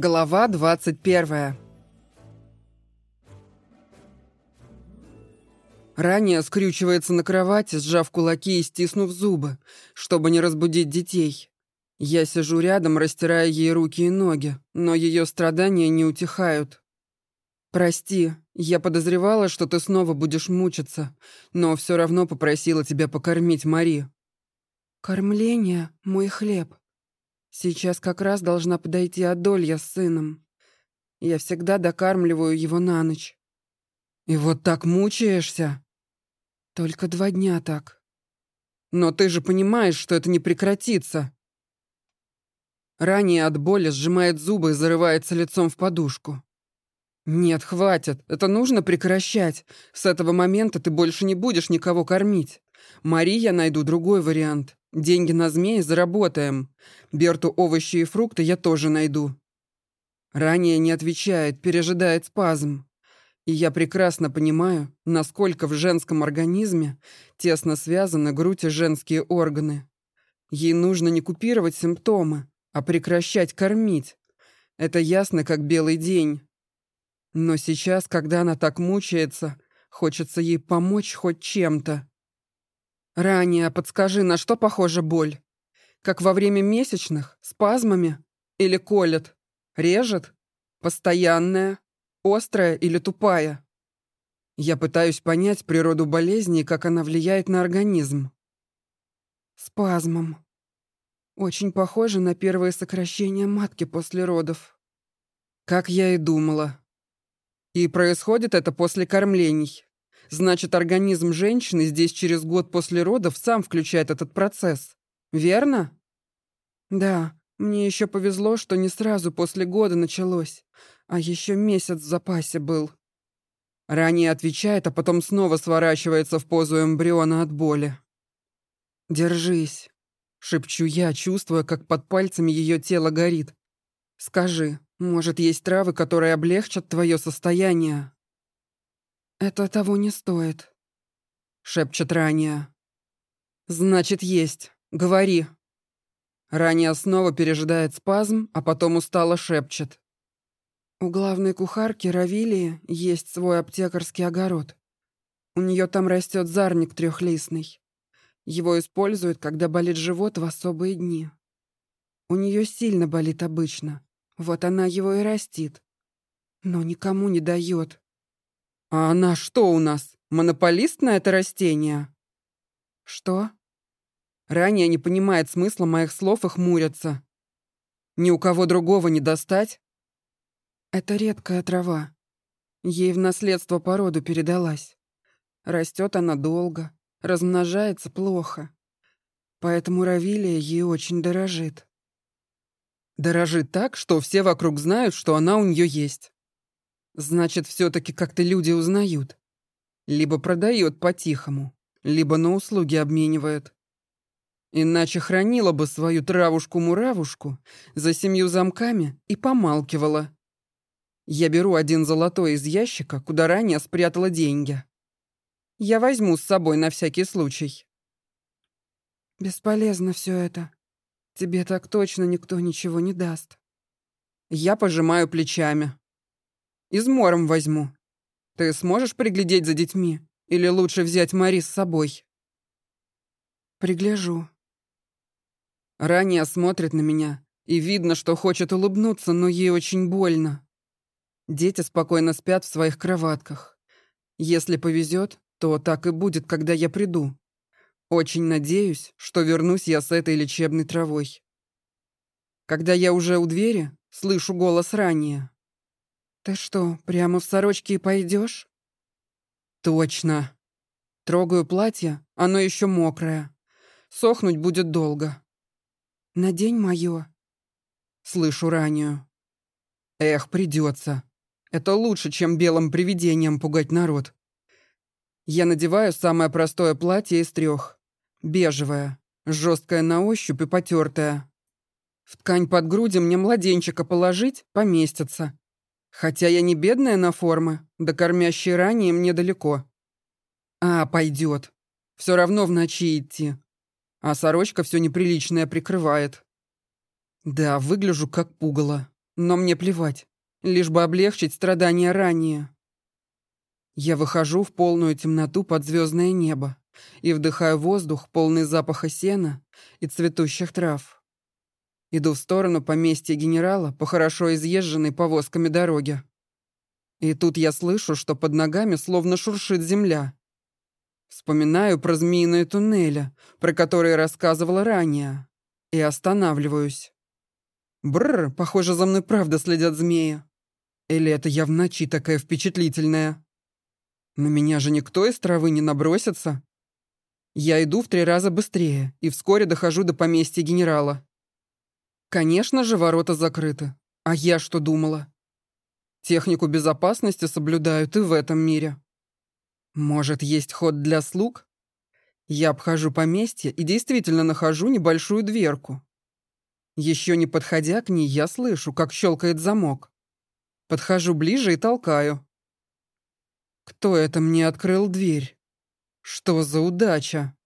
Глава 21 Ранее скрючивается на кровати, сжав кулаки и стиснув зубы, чтобы не разбудить детей. Я сижу рядом, растирая ей руки и ноги, но ее страдания не утихают. «Прости, я подозревала, что ты снова будешь мучиться, но все равно попросила тебя покормить Мари». «Кормление — мой хлеб. Сейчас как раз должна подойти Адолья с сыном. Я всегда докармливаю его на ночь». «И вот так мучаешься?» «Только два дня так». «Но ты же понимаешь, что это не прекратится». Ранее от боли сжимает зубы и зарывается лицом в подушку. «Нет, хватит. Это нужно прекращать. С этого момента ты больше не будешь никого кормить. Мари я найду другой вариант. Деньги на змеи заработаем. Берту овощи и фрукты я тоже найду». Ранее не отвечает, пережидает спазм. И я прекрасно понимаю, насколько в женском организме тесно связаны грудь и женские органы. Ей нужно не купировать симптомы, а прекращать кормить. Это ясно, как белый день. Но сейчас, когда она так мучается, хочется ей помочь хоть чем-то. Ранее подскажи, на что похожа боль? Как во время месячных? Спазмами? Или колет? Режет? Постоянная? Острая или тупая? Я пытаюсь понять природу болезни и как она влияет на организм. Спазмом. Очень похоже на первое сокращение матки после родов. Как я и думала. И происходит это после кормлений. Значит, организм женщины здесь через год после родов сам включает этот процесс. Верно? Да, мне еще повезло, что не сразу после года началось. А еще месяц в запасе был. Ранее отвечает, а потом снова сворачивается в позу эмбриона от боли. «Держись», — шепчу я, чувствуя, как под пальцами ее тело горит. «Скажи, может, есть травы, которые облегчат твое состояние?» «Это того не стоит», — шепчет Ранее. «Значит, есть. Говори». Ранее снова пережидает спазм, а потом устало шепчет. У главной кухарки Равилии есть свой аптекарский огород. У нее там растет зарник трехлистный. Его используют, когда болит живот в особые дни. У нее сильно болит обычно. Вот она его и растит. Но никому не дает. А она что у нас, монополист на это растение? Что? Ранее не понимает смысла моих слов и хмурятся. Ни у кого другого не достать? Это редкая трава. Ей в наследство по роду передалась. Растет она долго, размножается плохо. Поэтому Равилия ей очень дорожит. Дорожит так, что все вокруг знают, что она у нее есть. Значит, все-таки как-то люди узнают. Либо продает по-тихому, либо на услуги обменивает. Иначе хранила бы свою травушку-муравушку за семью замками и помалкивала. Я беру один золотой из ящика, куда ранее спрятала деньги. Я возьму с собой на всякий случай. Бесполезно все это. Тебе так точно никто ничего не даст. Я пожимаю плечами. Измором возьму. Ты сможешь приглядеть за детьми? Или лучше взять Мари с собой? Пригляжу. Ранее смотрит на меня, и видно, что хочет улыбнуться, но ей очень больно. Дети спокойно спят в своих кроватках. Если повезет, то так и будет, когда я приду. Очень надеюсь, что вернусь я с этой лечебной травой. Когда я уже у двери, слышу голос ранее. «Ты что, прямо в сорочке и пойдешь?» «Точно!» Трогаю платье, оно еще мокрое. Сохнуть будет долго. «Надень мое». Слышу ранее. «Эх, придется. Это лучше, чем белым привидением пугать народ. Я надеваю самое простое платье из трех. Бежевое, жесткое на ощупь и потертое. В ткань под груди мне младенчика положить поместится. Хотя я не бедная на формы, до кормящей ранее мне далеко. А, пойдет. Все равно в ночи идти. А сорочка все неприличное прикрывает. Да, выгляжу как пугало. Но мне плевать, лишь бы облегчить страдания ранее. Я выхожу в полную темноту под звездное небо и вдыхаю воздух, полный запаха сена и цветущих трав. Иду в сторону поместья генерала по хорошо изъезженной повозками дороге. И тут я слышу, что под ногами словно шуршит земля. Вспоминаю про змеиные туннели, про которые рассказывала ранее, и останавливаюсь. Бррр, похоже, за мной правда следят змеи. Или это я в ночи такая впечатлительная? На меня же никто из травы не набросится. Я иду в три раза быстрее и вскоре дохожу до поместья генерала. Конечно же, ворота закрыты. А я что думала? Технику безопасности соблюдают и в этом мире. Может, есть ход для слуг? Я обхожу поместье и действительно нахожу небольшую дверку. Еще не подходя к ней, я слышу, как щелкает замок. Подхожу ближе и толкаю. Кто это мне открыл дверь? Что за удача?